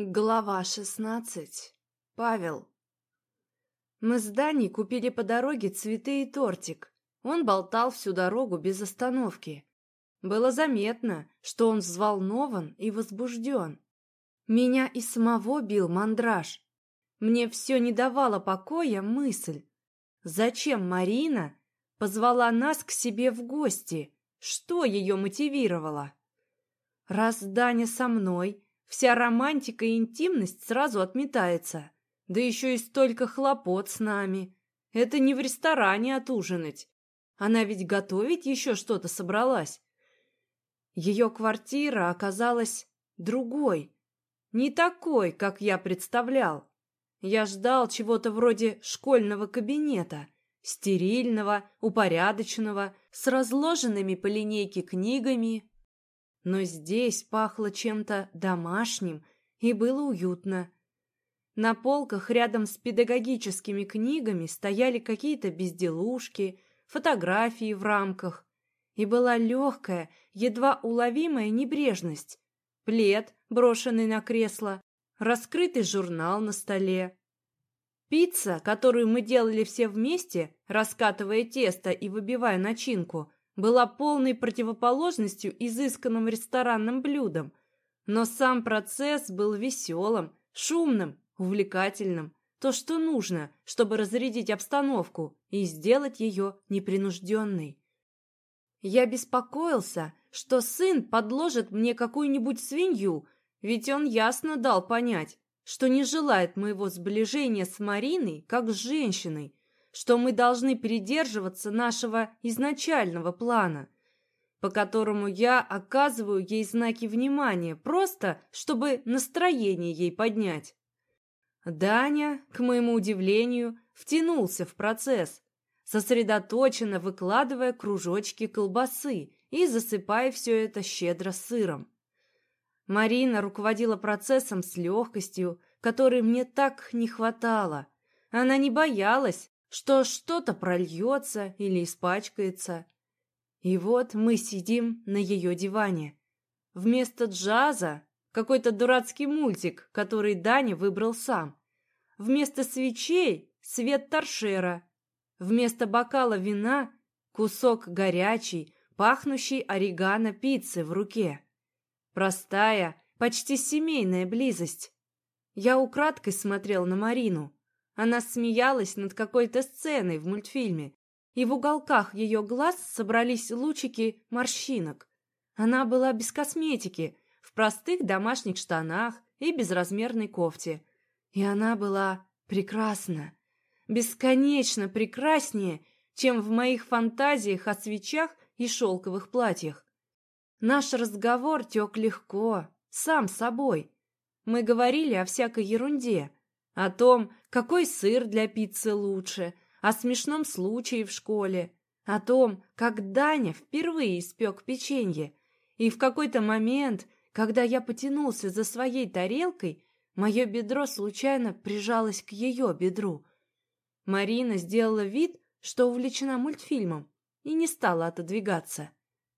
Глава шестнадцать. Павел. Мы с Даней купили по дороге цветы и тортик. Он болтал всю дорогу без остановки. Было заметно, что он взволнован и возбужден. Меня и самого бил мандраж. Мне все не давало покоя мысль. Зачем Марина позвала нас к себе в гости? Что ее мотивировало? Раз Даня со мной Вся романтика и интимность сразу отметается. Да еще и столько хлопот с нами. Это не в ресторане отужинать. Она ведь готовить еще что-то собралась. Ее квартира оказалась другой. Не такой, как я представлял. Я ждал чего-то вроде школьного кабинета, стерильного, упорядоченного, с разложенными по линейке книгами, но здесь пахло чем-то домашним и было уютно. На полках рядом с педагогическими книгами стояли какие-то безделушки, фотографии в рамках. И была легкая, едва уловимая небрежность. Плед, брошенный на кресло, раскрытый журнал на столе. Пицца, которую мы делали все вместе, раскатывая тесто и выбивая начинку, была полной противоположностью изысканным ресторанным блюдам, но сам процесс был веселым, шумным, увлекательным, то, что нужно, чтобы разрядить обстановку и сделать ее непринужденной. Я беспокоился, что сын подложит мне какую-нибудь свинью, ведь он ясно дал понять, что не желает моего сближения с Мариной как с женщиной, что мы должны придерживаться нашего изначального плана, по которому я оказываю ей знаки внимания, просто чтобы настроение ей поднять. Даня, к моему удивлению, втянулся в процесс, сосредоточенно выкладывая кружочки колбасы и засыпая все это щедро сыром. Марина руководила процессом с легкостью, которой мне так не хватало. Она не боялась, что что-то прольется или испачкается. И вот мы сидим на ее диване. Вместо джаза какой-то дурацкий мультик, который Даня выбрал сам. Вместо свечей свет торшера. Вместо бокала вина кусок горячей, пахнущей орегано пиццы в руке. Простая, почти семейная близость. Я украдкой смотрел на Марину. Она смеялась над какой-то сценой в мультфильме, и в уголках ее глаз собрались лучики морщинок. Она была без косметики, в простых домашних штанах и безразмерной кофте. И она была прекрасна, бесконечно прекраснее, чем в моих фантазиях о свечах и шелковых платьях. Наш разговор тек легко, сам собой. Мы говорили о всякой ерунде, о том, какой сыр для пиццы лучше, о смешном случае в школе, о том, как Даня впервые испек печенье. И в какой-то момент, когда я потянулся за своей тарелкой, мое бедро случайно прижалось к ее бедру. Марина сделала вид, что увлечена мультфильмом, и не стала отодвигаться.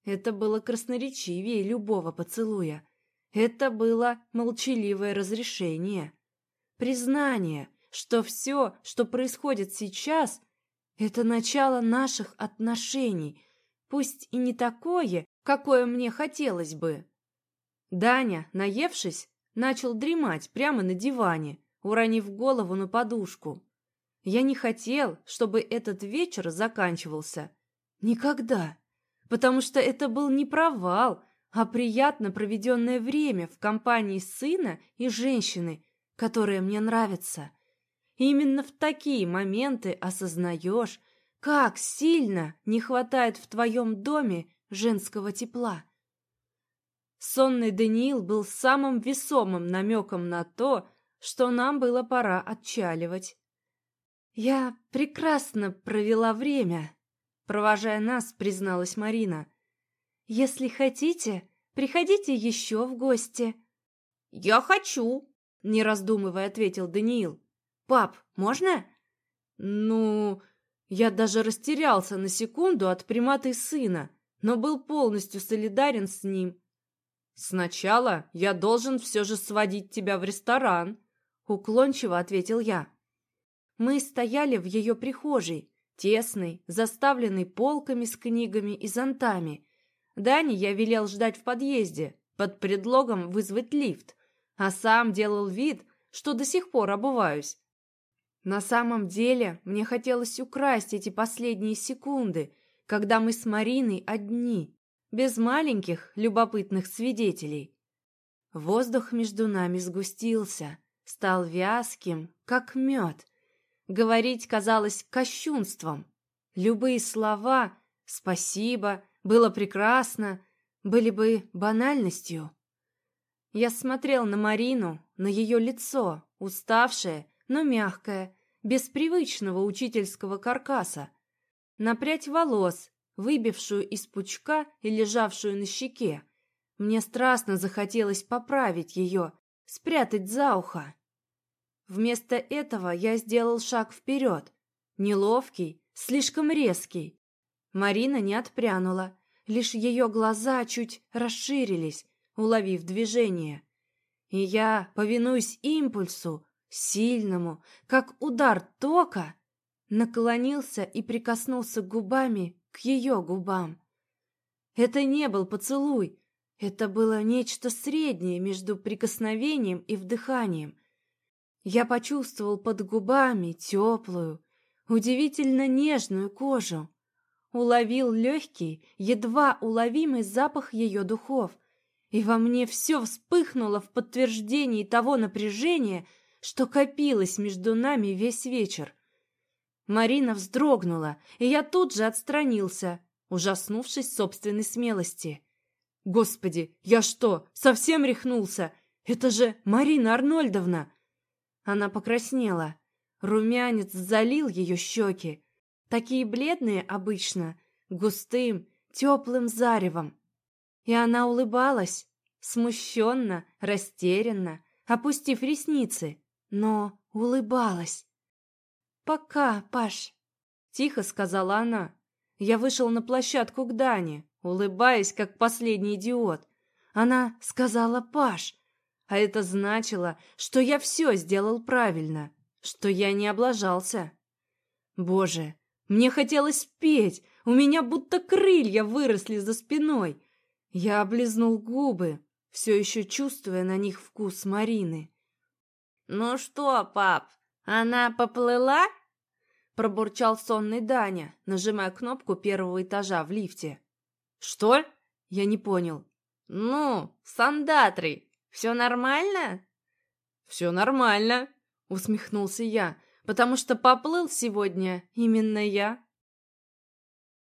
Это было красноречивее любого поцелуя. Это было молчаливое разрешение. Признание, что все, что происходит сейчас, это начало наших отношений, пусть и не такое, какое мне хотелось бы. Даня, наевшись, начал дремать прямо на диване, уронив голову на подушку. Я не хотел, чтобы этот вечер заканчивался. Никогда. Потому что это был не провал, а приятно проведенное время в компании сына и женщины, которая мне нравится. именно в такие моменты осознаешь, как сильно не хватает в твоем доме женского тепла. Сонный Даниил был самым весомым намеком на то, что нам было пора отчаливать. «Я прекрасно провела время», — провожая нас, призналась Марина. «Если хотите, приходите еще в гости». «Я хочу», не раздумывая, ответил Даниил. «Пап, можно?» «Ну...» Я даже растерялся на секунду от приматы сына, но был полностью солидарен с ним. «Сначала я должен все же сводить тебя в ресторан», — уклончиво ответил я. Мы стояли в ее прихожей, тесной, заставленной полками с книгами и зонтами. Дани я велел ждать в подъезде, под предлогом вызвать лифт, а сам делал вид, что до сих пор обуваюсь. На самом деле мне хотелось украсть эти последние секунды, когда мы с Мариной одни без маленьких любопытных свидетелей. Воздух между нами сгустился, стал вязким, как мед. Говорить казалось кощунством. Любые слова «спасибо», «было прекрасно» были бы банальностью. Я смотрел на Марину, на ее лицо, уставшее, но мягкое, без привычного учительского каркаса, на прядь волос, выбившую из пучка и лежавшую на щеке. Мне страстно захотелось поправить ее, спрятать за ухо. Вместо этого я сделал шаг вперед, неловкий, слишком резкий. Марина не отпрянула, лишь ее глаза чуть расширились, уловив движение. И я, повинуясь импульсу, сильному, как удар тока, наклонился и прикоснулся губами к ее губам. Это не был поцелуй, это было нечто среднее между прикосновением и вдыханием. Я почувствовал под губами теплую, удивительно нежную кожу. Уловил легкий, едва уловимый запах ее духов, и во мне все вспыхнуло в подтверждении того напряжения, что копилось между нами весь вечер. Марина вздрогнула, и я тут же отстранился, ужаснувшись собственной смелости. «Господи, я что, совсем рехнулся? Это же Марина Арнольдовна!» Она покраснела. Румянец залил ее щеки. Такие бледные обычно, густым, теплым заревом. И она улыбалась, смущенно, растерянно, опустив ресницы, но улыбалась. «Пока, Паш», — тихо сказала она. Я вышел на площадку к Дане, улыбаясь, как последний идиот. Она сказала «Паш», а это значило, что я все сделал правильно, что я не облажался. Боже, мне хотелось петь, у меня будто крылья выросли за спиной. Я облизнул губы, все еще чувствуя на них вкус Марины. «Ну что, пап, она поплыла?» Пробурчал сонный Даня, нажимая кнопку первого этажа в лифте. «Что?» Я не понял. «Ну, сандатрий, все нормально?» «Все нормально», усмехнулся я, потому что поплыл сегодня именно я.